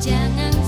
江南。